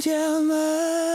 Jealous.